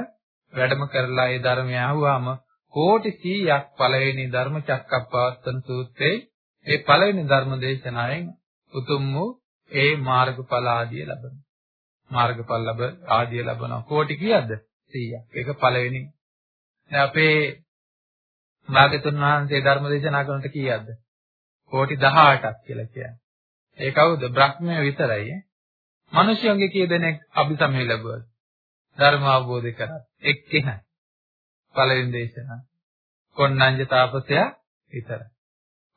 වැඩම කරලා ඒ ධර්මය අහුවාම කෝටි 100ක් පළවෙනි ධර්ම චක්කප්පවත්තන සූත්‍රයේ ඒ පළවෙනි ධර්ම දේශනාවෙන් උතුම් වූ ඒ මාර්ගඵල ආදිය ලබනවා. මාර්ගඵල ලැබ ආදිය ලබනවා. කෝටි කීයක්ද? 100ක්. ඒක පළවෙනි. දැන් අපේ භාගතුන් වහන්සේ ධර්ම දේශනා කරනට කීයක්ද? කෝටි 18ක් කියලා කියන්නේ. ඒ කවුද? බ්‍රහ්මය විතරයි. මිනිස්යන්ගේ කී දෙනෙක් අභිසමය ලැබුවද? ධර්ම අවබෝධ කරා. එක්කෙනා. පළවෙනි දේශනා. කොණ්ණඤ්ඤ තාපසයා විතරයි.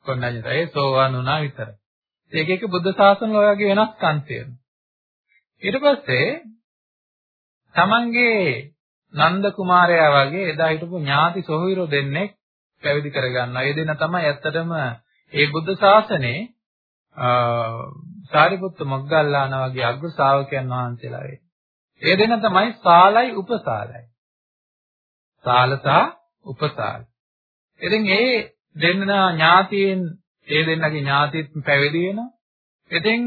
කොණ්ණඤ්ඤ ඒ සෝවාන් වුණා විතරයි. ඒක එක බුද්ධ ශාසන වල වගේ වෙනස්කම් තියෙනවා. ඊට පස්සේ තමන්ගේ නන්ද කුමාරයා වගේ එදා හිටපු ඥාති සොහොයුරෝ දෙන්නෙක් පැවිදි කරගන්නවා. ඒ දෙන්න තමයි ඇත්තටම ඒ බුද්ධ ශාසනේ සාරිපුත්ත මොග්ගල්ලාන වගේ අග්‍ර ශ්‍රාවකයන් වහන්සේලා වේ. ඒ දෙන්න තමයි සාලයි උපසාලයි. සාලසා උපසාල. ඉතින් ඒ දෙන්න ඥාතීන් ඒ දෙන්නගේ ඥාතිත් පැවිදි වෙනවා. ඉතින්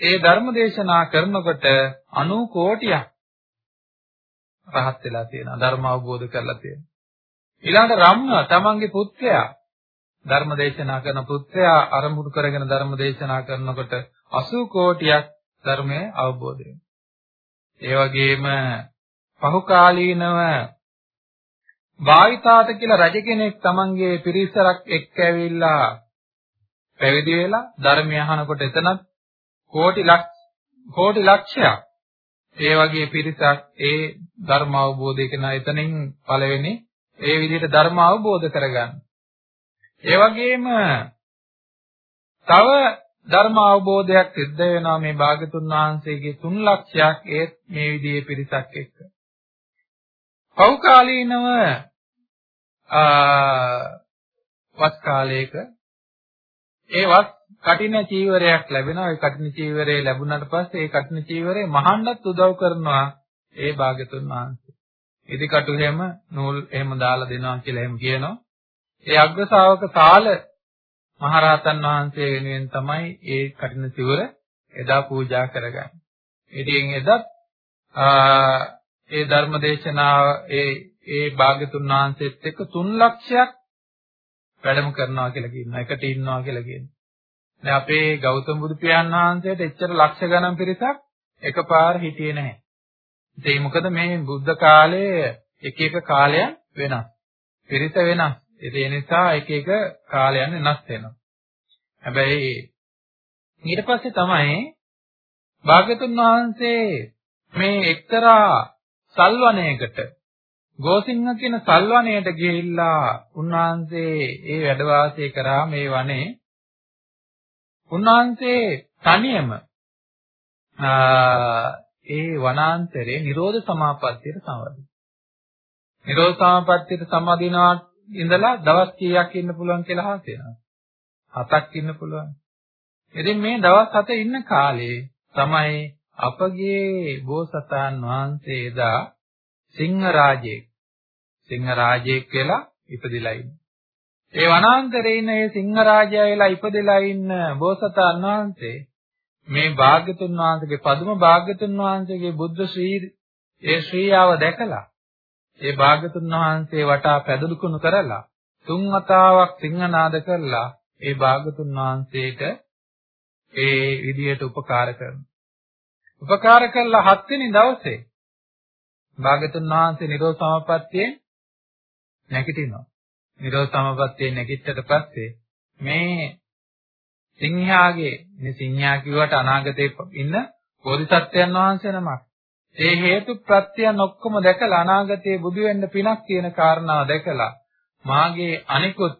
ඒ ධර්ම දේශනා කරනකොට 90 කෝටියක් රහත් වෙලා තියෙනවා. ධර්ම අවබෝධ කරලා තියෙනවා. ඊළඟට රම්ම තමන්ගේ පුත්‍රයා ධර්ම දේශනා කරන පුත්‍රයා අරමුණු කරගෙන ධර්ම දේශනා කරනකොට 80 කෝටියක් ධර්මය අවබෝධ වෙනවා. ඒ වගේම පහුකාලීනව භාවිතාත කියලා රජ කෙනෙක් තමන්ගේ පිරිසක් එක්ක ඇවිල්ලා පැවිදි වෙලා ධර්මය අහනකොට එතනත් කෝටි ලක්ෂ කෝටි ලක්ෂයක් ඒ වගේ පිරිසක් ඒ ධර්ම අවබෝධය කරන එතනින් පළවෙනි ඒ විදිහට ධර්ම අවබෝධ කරගන්න. ඒ වගේම තව ධර්ම අවබෝධයක් සිද්ධ වෙනවා මේ භාගතුන් වහන්සේගේ 3 ලක්ෂයක් ඒ මේ විදිහේ පිරිසක් එක්ක. පෞකාලීනව වස් කාලයක ඒ වස් කටින චීවරයක් ලැබෙනවා. ඒ කටින චීවරය ලැබුණාට පස්සේ ඒ කටින චීවරය මහන්නත් උදව් කරනවා ඒ භාගතුන් වහන්සේ. ඉදිකටු හැම නූල් එහෙම දාලා දෙනවා කියලා එහෙම කියනවා. ඒ අග්‍ර ශාවක සාල මහරහතන් වහන්සේ වෙනුවෙන් තමයි ඒ කටින චීවර එදා පූජා කරගන්නේ. ඉතින් එදත් ඒ ධර්ම දේශනාව ඒ ඒ භාගතුන් වහන්සේත් එක්ක 3 ලක්ෂයක් වැඩම කරනවා කියලා කියනවා. එකට ඉන්නවා කියලා කියනවා. දැන් අපේ ගෞතම බුදු පියාණන් වහන්සේට එච්චර ලක්ෂ ගණන් පිරිසක් එකපාර හිටියේ නැහැ. ඒ මොකද මේ බුද්ධ කාලයේ එක එක කාලයන් වෙනස්. පිරිස වෙනස්. ඒ නිසා එක එක කාලයන් වෙනස් වෙනවා. හැබැයි ඊට පස්සේ තමයි භාග්‍යතුන් වහන්සේ මේ එක්තරා සල්වනයකට ගෝසිංහ කියන සල්වනයට ගිහිල්ලා උන්වහන්සේ ඒ වැඩ වාසය කරා මේ වනේ උන්වහන්සේ තනියම ඒ වනාන්තරේ නිරෝධ සමාපත්තියට සමවදිනවා. නිරෝධ සමාපත්තියට ඉතින් මේ දවස් හත ඉන්න කාලේ තමයි අපගේ බෝසතාන් වහන්සේ එදා සිංහ රාජයෙක් සිංහ රාජයෙක් කියලා ඉපදිලා ඉන්නේ. ඒ වනාන්තරේ ඉන්න ඒ සිංහ රාජයා වෙලා ඉපදලා ඉන්න බෝසතාන් වහන්සේ මේ භාග්‍යතුන් වහන්සේගේ පදුම භාග්‍යතුන් වහන්සේගේ බුද්ධ ශ්‍රී ඒ ශ්‍රීයාව දැකලා ඒ භාග්‍යතුන් වහන්සේ වටා පැදුරුකුණු කරලා තුන් වතාවක් සිංහනාද කරලා ඒ භාග්‍යතුන් වහන්සේට ඒ විදියට උපකාර කරනවා. උපකාර කළා හත්වෙනි දවසේ භාග්‍යතුන් වහන්සේ නිරෝධ සමාපත්තියෙන් නැගිටිනවා. නිරෝධ සමාපත්තියෙන් නැගිට්ටට පස්සේ මේ සිංහයාගේ මේ සිංහයා කිව්වට අනාගතේ ඉන්න බෝධිසත්වයන් වහන්සේ නමක්. ඒ හේතු ප්‍රත්‍යයන් ඔක්කොම දැකලා අනාගතයේ බුදු වෙන්න පිනක් කියන කාරණාව දැකලා මාගේ අනිකුත්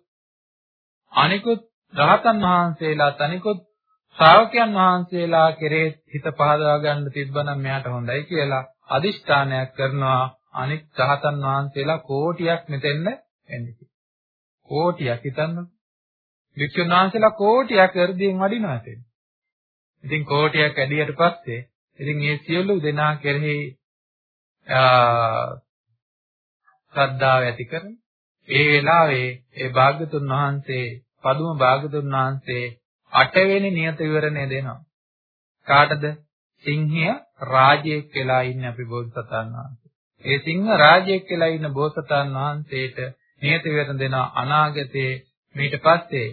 අනිකුත් රහතන් වහන්සේලා තනිකුත් ශ්‍රාවකයන් වහන්සේලා කෙරේ හිත පහදවා ගන්න තිබ්බනම් මෙයාට හොඳයි කියලා අදිෂ්ඨානයක් කරනවා අනික් රහතන් වහන්සේලා කෝටියක් මෙතෙන්න එන්නේ. කෝටියක් හිතන්න. වික්ෂුන් වහන්සේලා කෝටියක් වර්ධියෙන් වඩිනවා එතෙන්. ඉතින් කෝටියක් ඇදියට පස්සේ ඉතින් මේ සියලු දෙනා කෙරෙහි ශ්‍රද්ධාව ඇති කරන ඒ වෙලාවේ ඒ භාග්‍යතුන් වහන්සේ පදුම භාග්‍යතුන් වහන්සේ අටවෙනි නියත විවරණය දෙනවා. කාටද? සිංහය රාජයෙක් වෙලා ඉන්න අපි බෝසතාණන් වහන්සේ. ඒ සිංහ රාජයෙක් වෙලා ඉන්න බෝසතාණන් වහන්සේට නියත විවරණ දෙනවා අනාගතයේ ඊට පස්සේ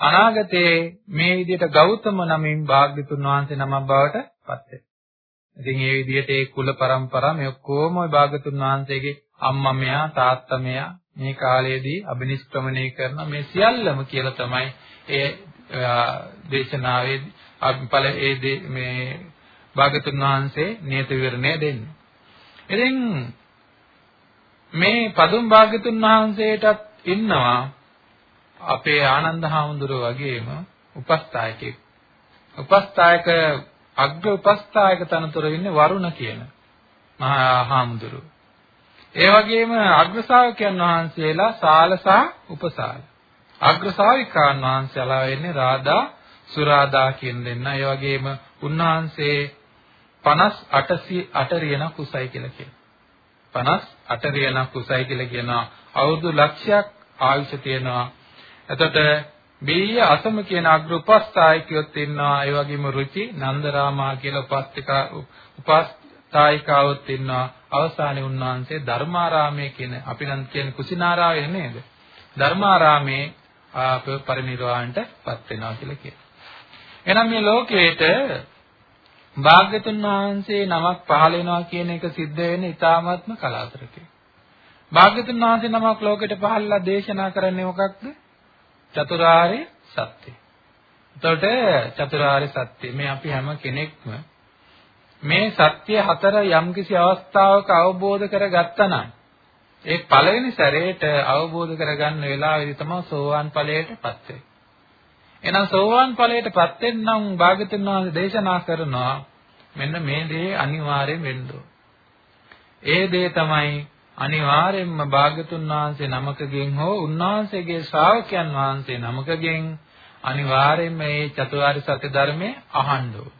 අනාගතයේ මේ විදිහට ගෞතම නමින් භාග්‍යතුන් වහන්සේ නමක් බවට පත් වෙනවා. ඉතින් මේ විදිහට ඒ කුල પરම්පරා මේ ඔක්කොම ওই භාග්‍යතුන් වහන්සේගේ අම්මා මෙයා තාත්තා මෙයා මේ කාලයේදී අබිනිෂ්ක්‍රමණය කරන මේ සියල්ලම කියලා තමයි ඒ දේශනාවේ අපල ඒ මේ භාගතුන් වහන්සේ නියත විවරණය දෙන්නේ. ඉතින් මේ පදුම් භාගතුන් වහන්සේටත් ඉන්නවා අපේ ආනන්ද හාමුදුරුවෝ වගේම උපස්ථායකෙක්. උපස්ථායක අග්‍ර උපස්ථායක තනතුර ඉන්නේ වරුණ කියන මහා හාමුදුරුවෝ. ඒ වගේම අග්‍ර ශ්‍රාවකයන් වහන්සේලා සාල සහ උපසාල. අග්‍රසාවිකාන් වහන්සේලා වෙන්නේ රාදා සුරාදා කියන දෙන්න. ඒ වගේම උන්වහන්සේ 58 රියනක් උසයි කියලා කියනවා. 58 රියනක් උසයි කියලා කියනවා. අවුරුදු ලක්ෂයක් ආයුෂ තියෙනවා. එතකොට බීය අසම කියන අග්‍ර උපස්ථායකයොත් ඉන්නවා. ඒ වගේම රුචි නන්දරාමා කියලා උපස්තිකා උපස්ථායිකාවොත් ඉන්නවා. අවසානයේ උන්වහන්සේ ධර්මාරාමයේ කියන අපි නම් කියන්නේ කුසිනාරාවේ නේද? ධර්මාරාමේ ආපව පරිනිර්වාණයටපත් වෙනවා කියලා කියනවා. එහෙනම් මේ ලෝකයේට භාග්‍යතුන් වහන්සේ නමක් පහළ වෙනවා කියන එක සිද්ධ වෙන්නේ ඊ타මාත්ම කලාතුරකින්. භාග්‍යතුන් වහන්සේ නමක් ලෝකෙට පහළලා දේශනා කරන්නේ මොකක්ද? චතුරාර්ය සත්‍ය. එතකොට චතුරාර්ය සත්‍ය මේ අපි හැම කෙනෙක්ම මේ සත්‍ය හතර යම්කිසි අවස්ථාවක අවබෝධ කරගත්තා නම් ඒ පළවෙනි සැරේට අවබෝධ කරගන්න වෙලාවෙදි තමයි සෝවාන් ඵලයටපත් වෙන්නේ. එහෙනම් සෝවාන් ඵලයටපත් වෙන්නම් භාගතුන් වහන්සේ දේශනා කරනවා මෙන්න මේ දේ අනිවාර්යෙන් වෙන්න ඒ දේ තමයි අනිවාර්යෙන්ම භාගතුන් වහන්සේ නමකගෙන් හෝ උන්වහන්සේගේ ශ්‍රාවකයන් වහන්සේ නමකගෙන් අනිවාර්යෙන්ම මේ චතුරාර්ය සත්‍ය ධර්මයේ අහන්න ඕනේ.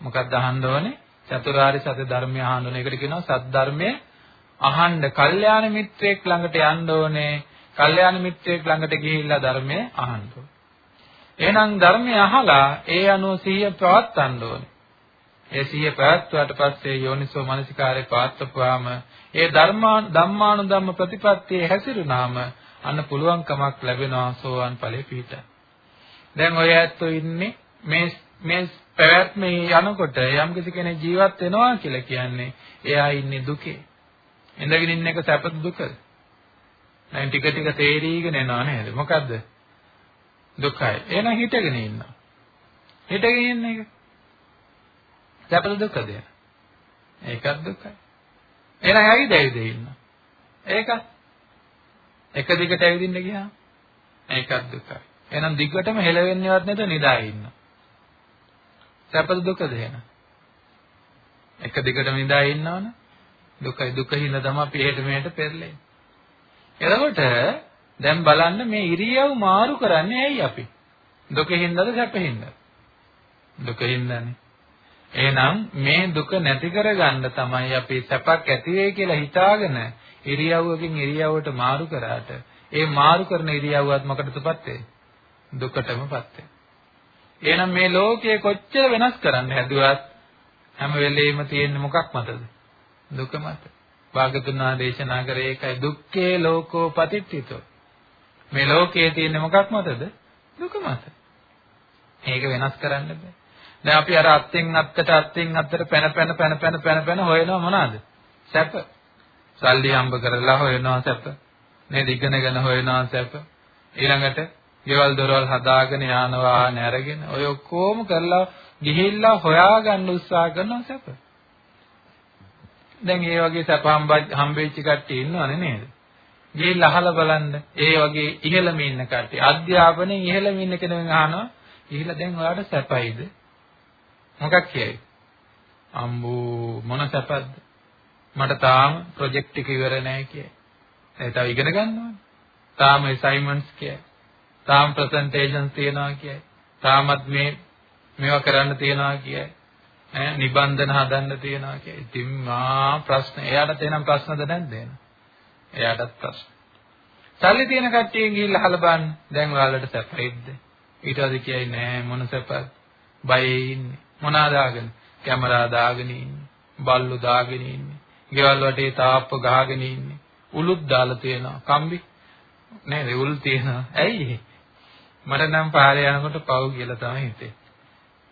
මොකක්ද අහන්න ඕනේ? චතුරාර්ය සත්‍ය ධර්මය අහන්න ඕනේ. ඒකට කියනවා සත්‍ය ධර්මයේ අහන්න කල්යාණ මිත්‍රයෙක් ළඟට යන්න ඕනේ. කල්යාණ මිත්‍රයෙක් ළඟට ගිහිල්ලා ධර්මය අහන්න ඕනේ. එහෙනම් ධර්මය අහලා ඒ අනුව සිහිය පවත්වන්න ඕනේ. ඒ සිහිය පවත්වාට පස්සේ යෝනිසෝ මනසිකාරේ පවත්වපුවාම ඒ ධර්මා ධම්මානුධම්ම ප්‍රතිපත්තියේ හැසිරුණාම අන්න පුළුවන්කමක් ලැබෙනවා සෝවන් ඵලෙ පිහිට. දැන් ඔය ඇත්තෝ ඉන්නේ මේ මේ පැවැත්මේ යනකොට යම්කිසි කෙනෙක් ජීවත් වෙනවා කියලා කියන්නේ එයා ඉන්නේ දුකේ. ඉඳගෙන ඉන්න එක සැපද දුකද? දැන් ටික ටික තේරීගෙන එනවා නේද? මොකද්ද? දුකයි. එහෙනම් හිටගෙන ඉන්නවා. හිටගෙන ඉන්න එක. සැපද දුකද? ඒකත් දුකයි. එහෙනම් ඇවිද ඇවිද ඉන්නවා. ඒකත් එක දිගට ඇවිදින්න ගියාම ඒකත් දුකයි. එහෙනම් දිගටම හෙලවෙන්නේවත් නැතුව නිදාගෙන ඉන්නවා. සැපද දුකද එහෙනම්? එක දිගටම නිදාගෙන ඉන්නවනේ දුකයි දුකින්ද තමයි අපි එහෙට මෙහෙට පෙරලෙන්නේ. එතකොට දැන් බලන්න මේ ඉරියව් මාරු කරන්නේ ඇයි අපි? දුකින්දද සැපින්ද? දුකින්දනේ. එහෙනම් මේ දුක නැති කරගන්න තමයි අපි සැපක් ඇති වෙයි කියලා හිතාගෙන ඉරියව්වකින් ඉරියව්වට මාරු කරාට ඒ මාරු කරන ඉරියව්වත් මොකටදපත් වෙන්නේ? දුකටමපත් වෙන්නේ. එහෙනම් මේ ලෝකයේ කොච්චර වෙනස් කරන්න හැදුවත් හැම වෙලෙම තියෙන්නේ මොකක් මතද? දුක මත. භාගතුන් වහන්සේ දේශනා කරේ ඒකයි දුක්ඛේ ලෝකෝ පතිට්ඨිතෝ. මේ ලෝකයේ තියෙන්නේ මොකක් මතද? දුක මත. මේක වෙනස් කරන්න බෑ. දැන් අපි අර අත්ෙන් අත්තට අත්ෙන් අත්තට පැන පැන පැන පැන පැන පැන හොයනවා මොනවාද? සැප. සල්ලි හම්බ කරලා හොයනවා සැප. නේද? ඉගෙනගෙන හොයනවා සැප. ඊළඟට ගෙවල් දොරවල් හදාගෙන යාන වාහන අරගෙන ඔය ඔක්කොම කරලා ගිහිල්ලා හොයාගන්න උත්සාහ කරනවා සැප. දැන් ඒ වගේ සැප හම්බෙච්ච කට්ටිය ඉන්නවනේ නේද? ගිහිල්ලා අහලා බලන්න ඒ වගේ ඉහළම ඉන්න කට්ටිය අධ්‍යාපනයේ ඉහළම ඉන්න කෙනෙක් අහනවා ගිහිල්ලා දැන් ඔයාලට සැපයිද? මොකක් කියයි? අම්බෝ මොන සැපද? මට තාම ප්‍රොජෙක්ට් එක ඉවර නැහැ කියයි. ඒ තව ඉගෙන ගන්න ඕනේ. තාම අසයින්මන්ට්ස් කියයි. තාම ප්‍රසන්ටේෂන්ස් තියනවා කියයි. තාමත් මේ මේවා කරන්න තියනවා කියයි. ඈ නිබන්ධන හදන්න තියනවා කියයි. ඉතින් මා ප්‍රශ්න එයාට තේනම් ප්‍රශ්නද නැද්ද එන? එයාටත් ප්‍රශ්න. සල්ලි තියෙන කට්ටියෙන් ගිහිල්ලා අහලා බලන්න. දැන් ඔයාලට සැපයිද? ඊට පස්සේ කියයි නෑ මොන සැපද? බයේ ඉන්නේ. මොනවාද දාගෙන? කැමරා දාගෙන ඉන්නේ. බල්ලු දාගෙන ඉන්නේ. ගෙවල් වටේ තාප්ප ගහගෙන ඉන්නේ. උලුත් දාලා තියෙනවා. කම්බි නේද? උල් තියෙනවා. ඇයි මට නම් පාරේ යනකොට පව් කියලා තමයි හිතේ.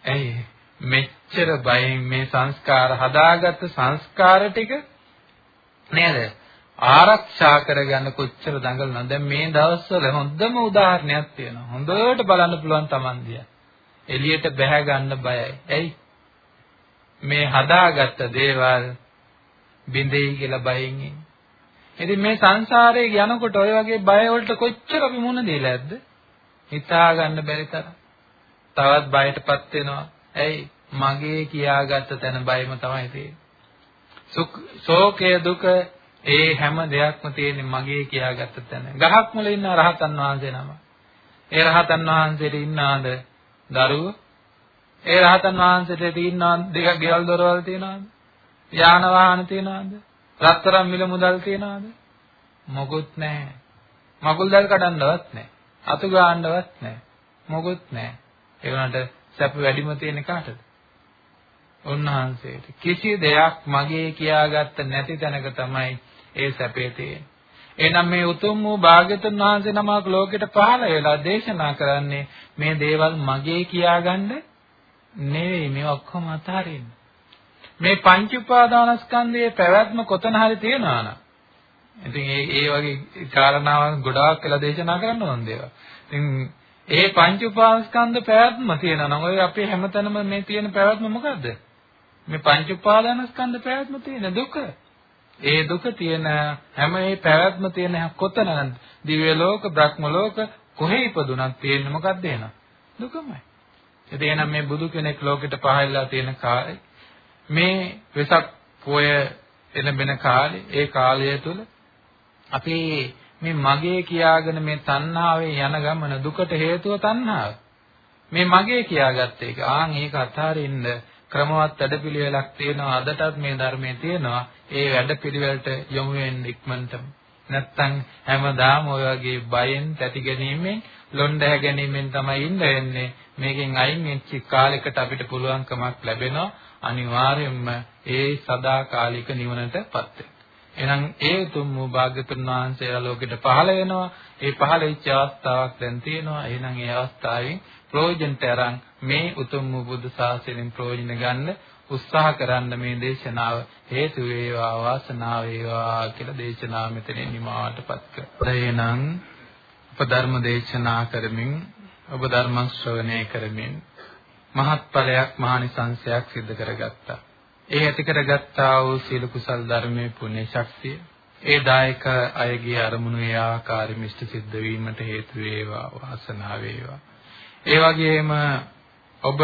ඇයි මෙච්චර බයෙන් මේ සංස්කාර හදාගත්ත සංස්කාර ටික නේද? ආරක්ෂා කරගන්න කොච්චර දඟලනවද? දැන් මේ දවස්වල හොඳම උදාහරණයක් තියෙනවා. හොඳට බලන්න පුළුවන් Taman දිහා. එළියට බැහැ ගන්න බයයි. ඇයි? මේ හදාගත්ත දේවල් බින්දෙයි කියලා බයෙන් ඉන්නේ. ඉතින් මේ සංසාරේ යනකොට ඔය වගේ බය වලට කොච්චර අපි මුණ දීලා ඇද්ද? හිතා ගන්න බැරි තරම්. තවත් බයටපත් වෙනවා. ඇයි? මගේ කියාගත්ත තැන බයම තමයි තියෙන්නේ. සුඛ, ශෝකය, දුක ඒ හැම දෙයක්ම තියෙන්නේ මගේ කියාගත්ත තැන. ගහක් මුල ඉන්න රහතන් වහන්සේ නම. ඒ රහතන් වහන්සේට ඉන්නාද දරුවෝ? ඒ රහතන් වහන්සේට තියෙනවද දෙක ගෙවල් දොරවල් තියෙනවද? යාන වාහන තියෙනවද? රත්තරන් මිල මුදල් තියෙනවද? මොකුත් නැහැ. මකුල් දැල් කඩන්නවත් නැහැ. අතු ගන්නවත් නැහැ. මොකුත් නැහැ. ඒ වුණාට සැප වැඩිම තියෙන කාටද? උන්වහන්සේට. කිසි දෙයක් මගේ කියාගත්ත නැති තැනක තමයි ඒ සැපේ තියෙන්නේ. එහෙනම් මේ උතුම් වූ භාග්‍යතුන් වහන්සේ නමක් ලෝකෙට පහළ වෙලා දේශනා කරන්නේ මේ දේවල් මගේ කියාගන්න නෙවෙයි මේ ඔක්කොම අතහරින්න. මේ පංච උපාදානස්කන්ධයේ පැවැත්ම කොතන හරි තියෙනවා නම් ඉතින් ඒ ඒ වගේ කාරණාවන් ගොඩාක් කියලා දේශනා කරන්න ඕන දේවල්. ඉතින් ඒ පංච උපාදානස්කන්ධ පැවැත්ම තියෙනවා නම් ඔය අපේ හැමතැනම මේ තියෙන පැවැත්ම මොකද්ද? මේ පංච උපාදානස්කන්ධ පැවැත්ම තියෙන දුක. ඒ දුක තියෙන හැම ඒ පැවැත්ම තියෙන කොතනද? දිව්‍ය ලෝක, බ්‍රහ්ම ලෝක කොහේ ඉපදුනත් තියෙන්නේ මොකක්ද එන? දුකමයි. ඉතින් එහෙනම් මේ බුදු කෙනෙක් ලෝකෙට පහළලා තියෙන කාලේ මේ වෙසක් පොය එළඹෙන කාලේ ඒ කාලය තුල අපි මේ මගේ කියාගෙන මේ තණ්හාවේ යන ගමන දුකට හේතුව තණ්හාව. මේ මගේ කියාගත්ත එක. ආන් ඒක අතාරින්න ක්‍රමවත් වැඩපිළිවෙලක් තියෙනවා. අදටත් මේ ධර්මයේ තියෙනවා. ඒ වැඩපිළිවෙලට යොමු වෙන්න ඉක්මනටම නැත්තම් හැමදාම ඔය වගේ බයෙන් තැති ගැනීමෙන් ලොණ්ඩ හැ ගැනීමෙන් තමයි ඉන්න වෙන්නේ. මේකෙන් අයින් වෙච්ච කාලයකට අපිට පුළුවන්කමක් ලැබෙනවා. අනිවාර්යයෙන්ම ඒ සදාකාලික නිවනටපත් වෙන්න. එහෙනම් ඒ උතුම් වූ භාග්‍යතුන් වහන්සේලා ලෝකෙට පහළ වෙනවා. ඒ පහළ වෙච්ච අවස්ථාවක් දැන් තියෙනවා. එහෙනම් ඒ අවස්ථාවෙන් ප්‍රයෝජනට අරන් මේ උතුම් වූ බුදු සාසනයෙන් ප්‍රයෝජන ගන්න උත්සාහ කරන්න මේ දේශනාව හේතු වේවා වාසනාව වේවා කියලා දේශනාව මෙතනින් නිමාවටපත් කරා. එහෙනම් උපධර්ම දේශනා කරමින් ඔබ ධර්ම ශ්‍රවණය කරමින් මහත්ඵලයක් මහානිසංසයක් සිද්ධ කරගත්තා. ඒ ඇති කරගත්තා වූ සීල කුසල් ධර්මයේ පුණ්‍ය ශක්තිය ඒ දායක අයගේ අරමුණු ඒ ආකාරයෙන් ඉෂ්ට සිද්ධ වීමට හේතු වේවා වාසනාව වේවා. ඒ වගේම ඔබ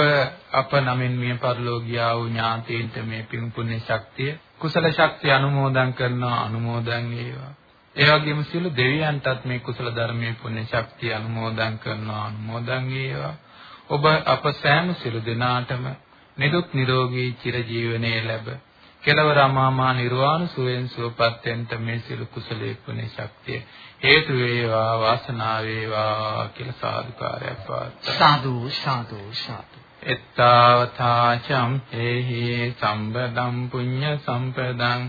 අප නමින් මිය පරලෝකියා වූ ඥාතීන්ට මේ පින් පුණ්‍ය ශක්තිය කුසල ශක්තිය අනුමෝදන් කරනවා අනුමෝදන් වේවා. ඒ වගේම සියලු දෙවියන්ටත් මේ කුසල ධර්මයේ පුණ්‍ය ශක්තිය අනුමෝදන් කරනවා අනුමෝදන් වේවා. ඔබ අප සෑම සිළු දෙනාටම නිදුක් නිරෝගී චිරජීවනයේ ලැබ. කෙලවර අමාමා නිර්වාණ සුවයෙන් සුවපත් වෙන්න මේ සිළු කුසලයේ පුණ්‍ය ශක්තිය හේතු වේවා වාසනාව වේවා කියලා සාදුකාරයක් පවත්තා සාදු සාදු සාදු. එත්තාවතා චම්පේහි සම්බදම් පුඤ්ඤ සම්පදං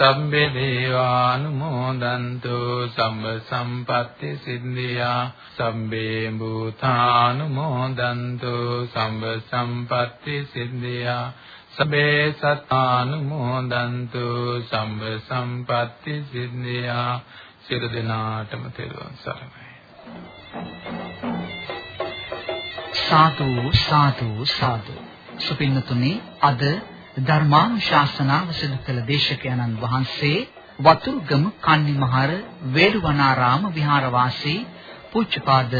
සම්බේ දේවානුමෝදන්තු සම්බ සම්පatti සිද්ධියා සම්බේ භූතානුමෝදන්තු සම්බ සම්පatti සිද්ධියා සබේ සත්තානුමෝදන්තු සම්බ සම්පatti සිද්ධියා සියලු දෙනාටම තෙරුවන් සරණයි. සාදු සාදු සාදු. සුපින්නතුනි අද ධර්මානුශාසනාව සිදු කළ දේශකයන්න් වහන්සේ වතුරුගම කන්නිමහර වේළුවනාරාම විහාරවාසී පූජ්‍යපාද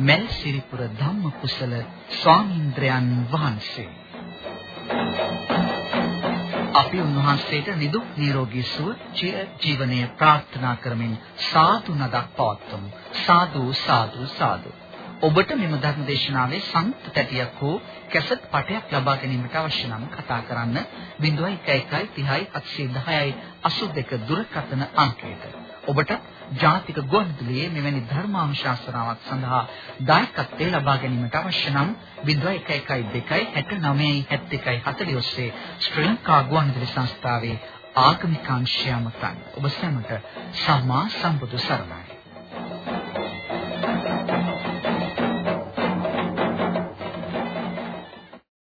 මෙල්සිරිපුර ධම්මකුසල ස්වාමීන්ද්‍රයන් වහන්සේ. අපි උන්වහන්සේට නිදුක් නිරෝගී සුව ජීවනයේ ප්‍රාර්ථනා කරමින් සාදු නදක් පවත්වමු. සාදු සාදු සාදු. ඔබට මෙම ධර්ම දේශනාවේ සංයුක්ත තැටියක් හෝ කැසට් පටයක් ලබා ගැනීමට අවශ්‍ය නම් කතා කරන්න 0111 30 710යි 82 දුරකථන අංකයට. ඔබට ජාතික ගුවන්විදුලියේ මෙවැනි ධර්මානුශාසනාවක් සඳහා දායකත්වයේ ලබා ගැනීමට අවශ්‍ය නම් 0112 69 71 40 ඔස්සේ ශ්‍රී ලංකා ගුවන්විදුලි සංස්ථාවේ ආගමික අංශය මතන් ඔබ සැමට සම්මා සම්බුදු සරණයි